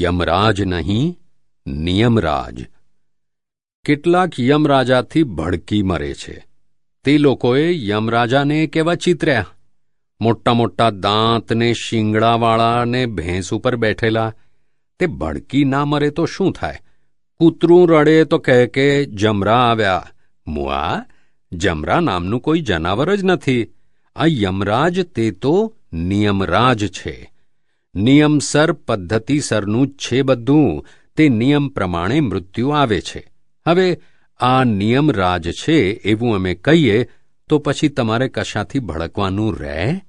યમરાજ નહીં, નિયમરાજ. કેટલાક યમરાજાથી ભડકી મરે છે. તે લોકોએ યમરાજાને કેવા ચિતર્યા? મોટા મોટા દાંતને શિંગડાવાળા ને ભેંસ ઉપર બેઠેલા. તે ભડકી ના મરે તો શું થાય? કૂતરું રડે તો કહે કે, જમરા આવ્યા. મુઆ, જમરા નામનું કોઈ જનાવર જ નથી. આ યમરાજ તે તો નિયમરાજ છે. નિયમસર પદ્ધતિસરનું જ છે બધું તે નિયમ પ્રમાણે મૃત્યુ આવે છે. હવે, આ નિયમરાજ છે એવું અમે કહીએ, તો પછી તમારે કશાથી ભડકવાનું રહે?